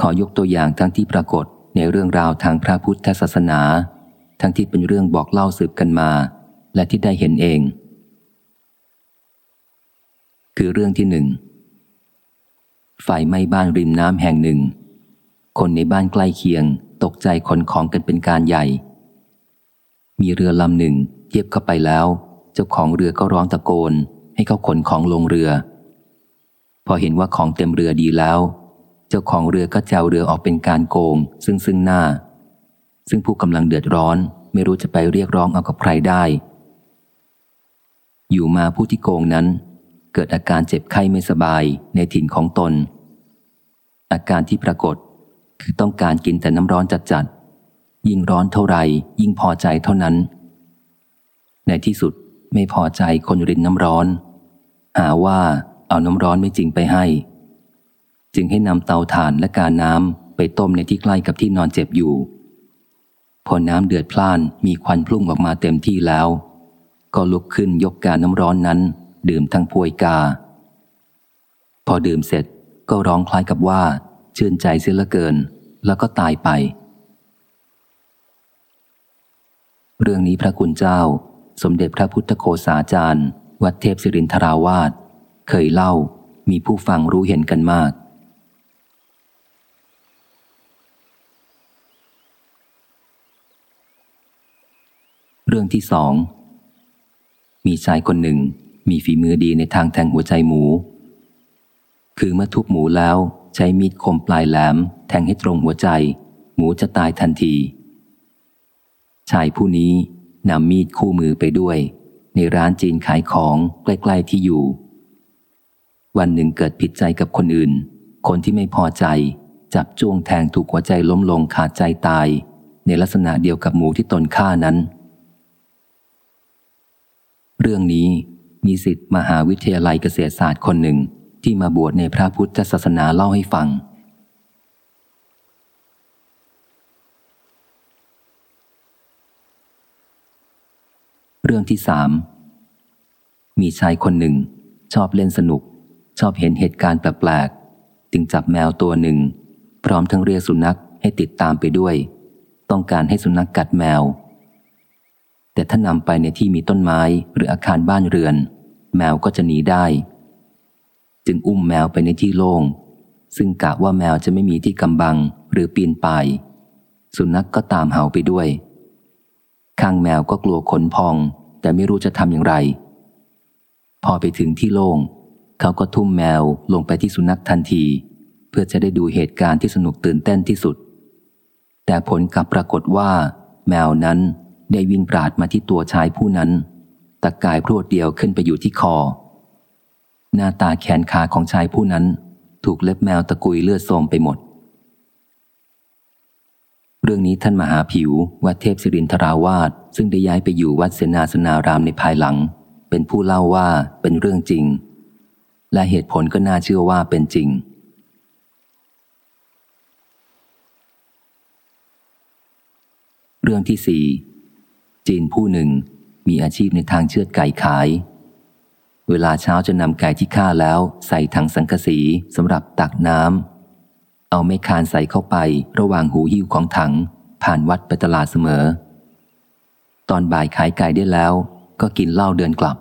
ขอยกตัวอย่างทั้งที่ปรากฏในเรื่องราวทางพระพุทธศาสนา ทั้งที่เป็นเรื่องบอกเล่าสืบกันมา และที่ได้เห็นเอง คือเรื่องที่หนึ่งไฟไหม้บ้านริมน้ำแห่งหนึ่ง คนในบ้านใกล้เคียง ตกใจขนของกันเป็นการใหญ่ มีเรือลำหนึ่งเทียบเข้าไปแล้ว เจ้าของเรือก็ร้องตะโกน ให้เขาขนของลงเรือ พอเห็นว่าของเต็มเรือดีแล้ว เจ้าของเรือก็แจวเรือออกเป็นการโกง ซึ่งซึ่งหน้า ซึ่งผู้กำลังเดือดร้อน ไม่รู้จะไปเรียกร้องเอากับใครได้ อยู่มาผู้ที่โกงนั้น เกิดอาการเจ็บไข้ไม่สบายในถิ่นของตน อาการที่ปรากฏคือต้องการกินแต่น้ำร้อนจัดๆยิ่งร้อนเท่าไหร่ยิ่งพอใจเท่านั้น ในที่สุดไม่พอใจคนรินน้ำร้อน หาว่าเอาน้ำร้อนไม่จริงไปให้ จึงให้นำเตาถ่านและกาน้ำไปต้มในที่ใกล้กับที่นอนเจ็บอยู่ พอน้ำเดือดพล่านมีควันพุ่งออกมาเต็มที่แล้ว ก็ลุกขึ้นยกกาน้ำร้อนนั้น ดื่มทั้งพวยกา พอดื่มเสร็จก็ร้องคล้ายกับว่าชื่นใจเสียละเกิน แล้วก็ตายไป เรื่องนี้พระคุณเจ้า สมเด็จพระพุทธโคสาจารย์ วัดเทพศิรินทราวาสเคยเล่ามีผู้ฟังรู้เห็นกันมาก เรื่องที่สอง มีชายคนหนึ่งมีฝีมือดีในทางแทงหัวใจหมู คือเมื่อทุบหมูแล้วใช้มีดคมปลายแหลม แทงให้ตรงหัวใจ หมูจะตายทันที ชายผู้นี้นำมีดคู่มือไปด้วย ในร้านจีนขายของใกล้ ๆที่อยู่ วันหนึ่งเกิดผิดใจกับคนอื่น คนที่ไม่พอใจ จับจ้วงแทงถูกหัวใจล้มลงขาดใจตาย ในลักษณะเดียวกับหมูที่ตนฆ่านั้น เรื่องนี้มีสิทธิ์มหาวิทยาลัยเกษตรศาสตร์คนหนึ่งที่มาบวชในพระพุทธศาสนาเล่าให้ฟัง เรื่องที่สามมีชายคนหนึ่ง ชอบเล่นสนุก ชอบเห็นเหตุการณ์แปลกๆจึงจับแมวตัวหนึ่ง พร้อมทั้งเรียกสุนัขให้ติดตามไปด้วย ต้องการให้สุนัขกกัดแมว แต่ถ้านำไปในที่มีต้นไม้หรืออาคารบ้านเรือน แมวก็จะหนีได้ จึงอุ้มแมวไปในที่โล่ง ซึ่งกะว่าแมวจะไม่มีที่กำบังหรือปีนป่าย สุนัขกก็ตามเห่าไปด้วย ข้างแมวก็กลัวขนพอง แต่ไม่รู้จะทำอย่างไร พอไปถึงที่โล่ง เขาก็ทุ่มแมวลงไปที่สุนัขทันที เพื่อจะได้ดูเหตุการณ์ที่สนุกตื่นเต้นที่สุด แต่ผลกลับปรากฏว่า แมวนั้น ได้วิ่งปราดมาที่ตัวชายผู้นั้นตะกายพรวดเดียวขึ้นไปอยู่ที่คอ หน้าตาแขนขาของชายผู้นั้น ถูกเล็บแมวตะกุยเลือดโสมไปหมด เรื่องนี้ท่านมหาผิววัดเทพศิรินทราวาสซึ่งได้ย้ายไปอยู่วัดเสนาสนารามในภายหลัง เป็นผู้เล่าว่าเป็นเรื่องจริง และเหตุผลก็น่าเชื่อว่าเป็นจริงเรื่องที่สี่ จีนผู้หนึ่งมีอาชีพในทางเชือดไก่ขาย เวลาเช้าจะนำไก่ที่ฆ่าแล้วใส่ถังสังกสีสำหรับตักน้ำ เอาไม่คานใส่เข้าไประหว่างหูหิ้วของถัง ผ่านวัดไปตลาดเสมอ ตอนบ่ายขายไก่ได้แล้ว ก็กินเหล้าเดินกลับ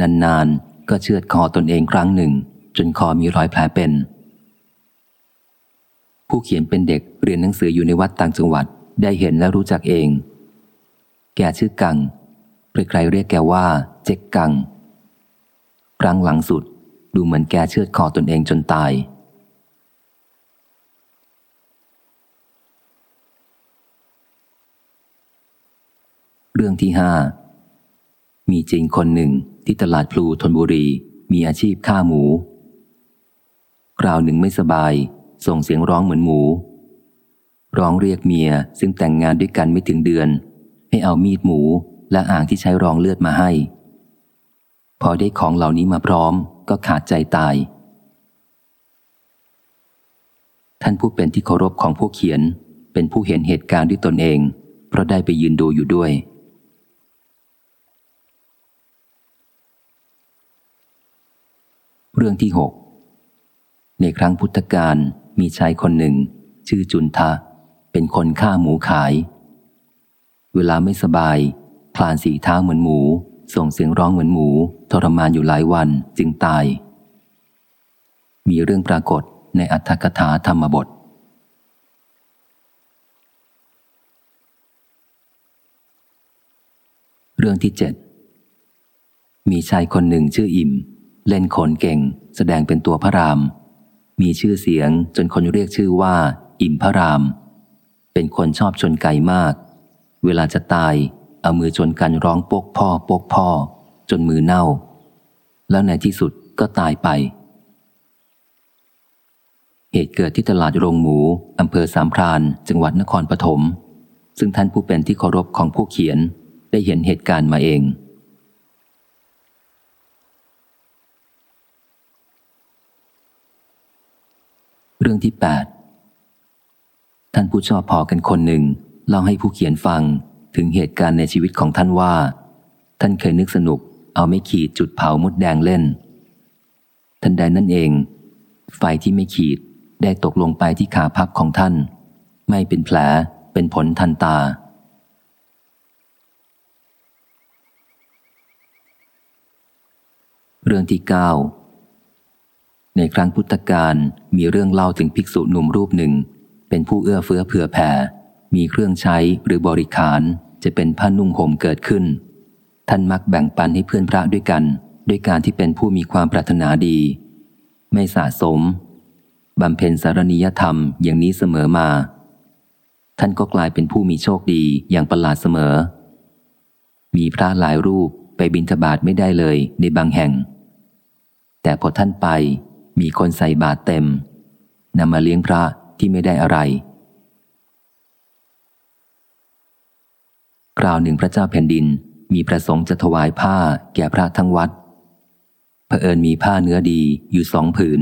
นานๆ ก็เชือดคอตนเองครั้งหนึ่ง จนคอมีรอยแผลเป็น ผู้เขียนเป็นเด็กเรียนหนังสืออยู่ในวัดต่างจังหวัดได้เห็นและรู้จักเอง แกชื่อกังใครๆเรียกแกว่า เจ๊กกัง ครั้งหลังสุดดูเหมือนแกเชือดคอตนเองจนตาย เรื่องที่ห้ามีจริงคนหนึ่งที่ตลาดพลูธนบุรี มีอาชีพฆ่าหมู คราวหนึ่งไม่สบาย ส่งเสียงร้องเหมือนหมู ร้องเรียกเมียซึ่งแต่งงานด้วยกันไม่ถึงเดือน ให้เอามีดหมูและอ่างที่ใช้รองเลือดมาให้ พอได้ของเหล่านี้มาพร้อมก็ขาดใจตาย ท่านผู้เป็นที่เคารพของผู้เขียนเป็นผู้เห็นเหตุการณ์ด้วยตนเอง เพราะได้ไปยืนดูอยู่ด้วย เรื่องที่หกในครั้งพุทธกาลมีชายคนหนึ่ง ชื่อจุนทะ เป็นคนฆ่าหมูขาย เวลาไม่สบาย คลานสีเท้าเหมือนหมู ส่งเสียงร้องเหมือนหมู ทรมานอยู่หลายวันจึงตาย มีเรื่องปรากฏในอัตถกถาธรรมบท เรื่องที่เจ็ดมีชายคนหนึ่งชื่ออิ่ม เล่นโขนเก่ง แสดงเป็นตัวพระราม มีชื่อเสียงจนคนเรียกชื่อว่า อิ่มพระราม เป็นคนชอบชนไก่มาก เวลาจะตาย เอามือชนกันร้องปกพ่อโปกพ่อ จนมือเน่า แล้วในที่สุดก็ตายไป เหตุเกิดที่ตลาดโรงหมูอำเภอสามพรานจังหวัดนครปฐมซึ่งท่านผู้เป็นที่เคารพของผู้เขียนได้เห็นเหตุการณ์มาเอง เรื่องที่ 8 ท่านผู้ชอบพอกันคนหนึ่ง เล่าให้ผู้เขียนฟังถึงเหตุการณ์ในชีวิตของท่านว่า ท่านเคยนึกสนุก เอาไม่ขีดจุดเผามดแดงเล่นท่านใดนั่นเอง ไฟที่ไม่ขีดได้ตกลงไปที่ขาพับของท่าน ไม่เป็นแผลเป็นผลทันตา เรื่องที่เก้าในครั้งพุทธกาลมีเรื่องเล่าถึงภิกษุหนุ่มรูปหนึ่ง เป็นผู้เอื้อเฟื้อเผื่อแผ่ มีเครื่องใช้หรือบริขารจะเป็นผ้านุ่งห่มเกิดขึ้น ท่านมักแบ่งปันให้เพื่อนพระด้วยกัน ด้วยการที่เป็นผู้มีความปรารถนาดี ไม่สะสมบำเพ็ญสารณียธรรมอย่างนี้เสมอมา ท่านก็กลายเป็นผู้มีโชคดีอย่างประหลาดเสมอ มีพระหลายรูปไปบิณฑบาตไม่ได้เลยในบางแห่ง แต่พอท่านไปมีคนใส่บาตรเต็มนำมาเลี้ยงพระที่ไม่ได้อะไร คราวหนึ่งพระเจ้าแผ่นดินมีประสงค์จะถวายผ้าแก่พระทั้งวัดเผอิญมีผ้าเนื้อดีอยู่สองผืน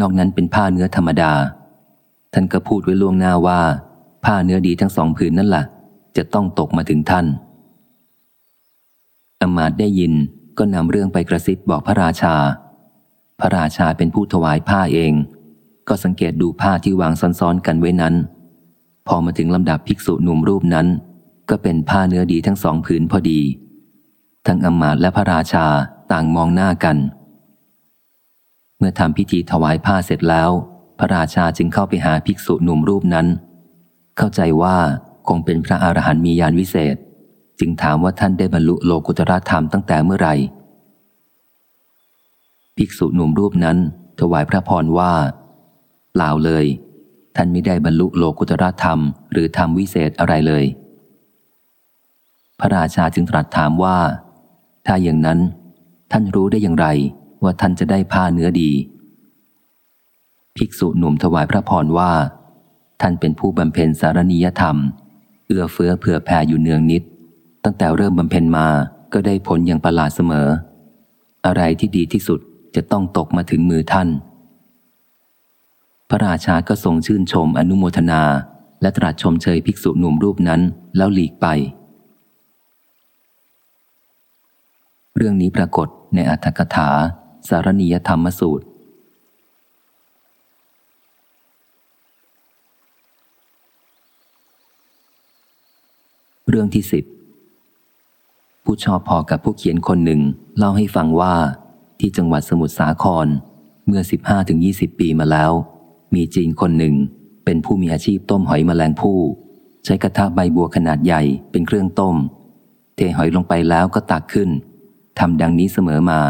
นอกนั้นเป็นผ้าเนื้อธรรมดา ท่านก็พูดไว้ล่วงหน้าว่า ผ้าเนื้อดีทั้งสองผืนนั่นแหละจะต้องตกมาถึงท่านอมาตได้ยินก็นำเรื่องไปกระซิบบอกพระราชา พระราชาเป็นผู้ถวายผ้าเอง ก็สังเกตดูผ้าที่วางซ้อนๆกันไว้นั้น พอมาถึงลำดับภิกษุหนุ่มรูปนั้น ก็เป็นผ้าเนื้อดีทั้งสองผืนพอดี ทั้งอมาตและพระราชาต่างมองหน้ากัน เมื่อทำพิธีถวายผ้าเสร็จแล้ว พระราชาจึงเข้าไปหาภิกษุหนุ่มรูปนั้น เข้าใจว่าคงเป็นพระอรหันต์มียานวิเศษ จึงถามว่าท่านได้บรรลุโลกุตรธรรมตั้งแต่เมื่อไหร่ภิกษุหนุ่มรูปนั้น ถวายพระพรว่าเปล่าเลย ท่านไม่ได้บรรลุโลกุตรธรรม หรือธรรมวิเศษอะไรเลย พระราชาจึงตรัสถามว่า ถ้าอย่างนั้น ท่านรู้ได้อย่างไรว่าท่านจะได้ผ้าเนื้อดี ภิกษุหนุ่มถวายพระพรว่า ท่านเป็นผู้บำเพ็ญสารณียธรรม เอื้อเฟื้อเผื่อแผ่อยู่เนืองนิด ตั้งแต่เริ่มบำเพ็ญมาก็ได้ผลอย่างประหลาดเสมอ อะไรที่ดีที่สุดจะต้องตกมาถึงมือท่าน พระราชาก็ทรงชื่นชมอนุโมทนา และตรัสชมเชยภิกษุหนุ่มรูปนั้นแล้วหลีกไป เรื่องนี้ปรากฏในอัตถกถา สารณียธรรมสูตร เรื่องที่สิบผู้ชอบพอกับผู้เขียนคนหนึ่ง เล่าให้ฟังว่าที่จังหวัดสมุทรสาคร เมื่อ 15-20 ปีมาแล้ว มีจีนคนหนึ่ง เป็นผู้มีอาชีพต้มหอยแมลงภู่ใช้กระทะใบบัวขนาดใหญ่เป็นเครื่องต้ม เทหอยลงไปแล้วก็ตักขึ้น ทำดังนี้เสมอมา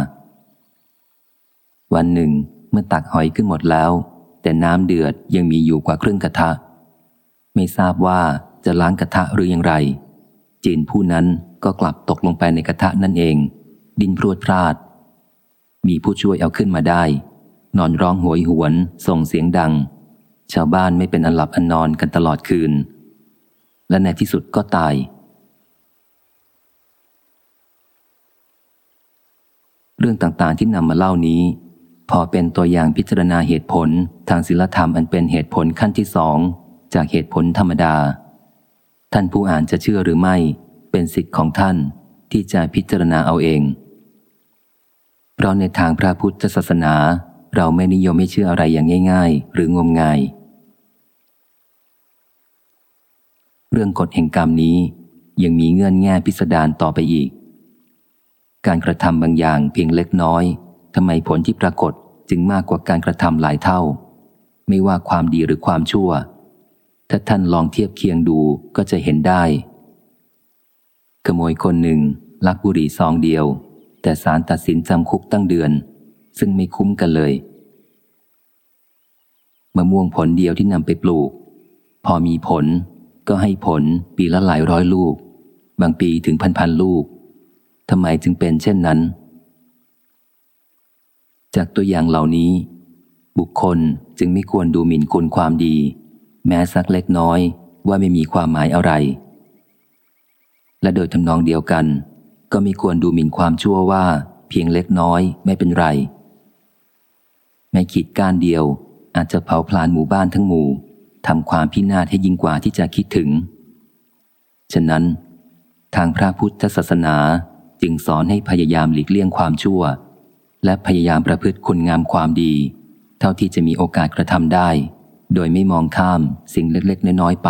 วันหนึ่ง เมื่อตักหอยขึ้นหมดแล้ว แต่น้ำเดือดยังมีอยู่กว่าครึ่งกระทะ ไม่ทราบว่าจะล้างกระทะหรืออย่างไร จีนผู้นั้นก็กลับตกลงไปในกระทะนั่นเอง ดินพรวดพลาด มีผู้ช่วยเอาขึ้นมาได้ นอนร้องหวยหวน ส่งเสียงดัง ชาวบ้านไม่เป็นอันหลับอันนอนกันตลอดคืน และในที่สุดก็ตาย เรื่องต่างๆที่นำมาเล่านี้ พอเป็นตัวอย่างพิจารณาเหตุผลทางศิลธรรมอันเป็นเหตุผลขั้นที่สองจากเหตุผลธรรมดา ท่านผู้อ่านจะเชื่อหรือไม่ เป็นสิทธิ์ของท่านที่จะพิจารณาเอาเอง เพราะในทางพระพุทธศาสนา เราไม่นิยมไม่เชื่ออะไรอย่างง่าย ๆ หรืองมงาย เรื่องกฎแห่งกรรมนี้ยังมีเงื่อนแง่พิสดารต่อไปอีก การกระทำบางอย่างเพียงเล็กน้อยทำไมผลที่ปรากฏจึงมากกว่าการกระทำหลายเท่า ไม่ว่าความดีหรือความชั่ว ถ้าท่านลองเทียบเคียงดูก็จะเห็นได้ ขโมยคนหนึ่ง ลักบุหรี่ซองเดียว แต่ศาลตัดสินจำคุกตั้งเดือน ซึ่งไม่คุ้มกันเลยมะม่วงผลเดียวที่นำไปปลูก พอมีผลก็ให้ผลปีละหลายร้อยลูก บางปีถึงพันพันลูก ทำไมจึงเป็นเช่นนั้น จากตัวอย่างเหล่านี้ บุคคลจึงไม่ควรดูหมิ่นคุณความดี แม้สักเล็กน้อยว่าไม่มีความหมายอะไร และโดยทำนองเดียวกัน ก็ไม่ควรดูหมิ่นความชั่วว่า เพียงเล็กน้อยไม่เป็นไรไม่ขีดก้านเดียว อาจจะเผาพลานหมู่บ้านทั้งหมู่ทำความพินาศให้ยิ่งกว่าที่จะคิดถึง ฉะนั้น ทางพระพุทธศาสนา จึงสอนให้พยายามหลีกเลี่ยงความชั่ว และพยายามประพฤติคุณงามความดี เท่าที่จะมีโอกาสกระทำได้ โดยไม่มองข้ามสิ่งเล็กๆ น้อยๆไป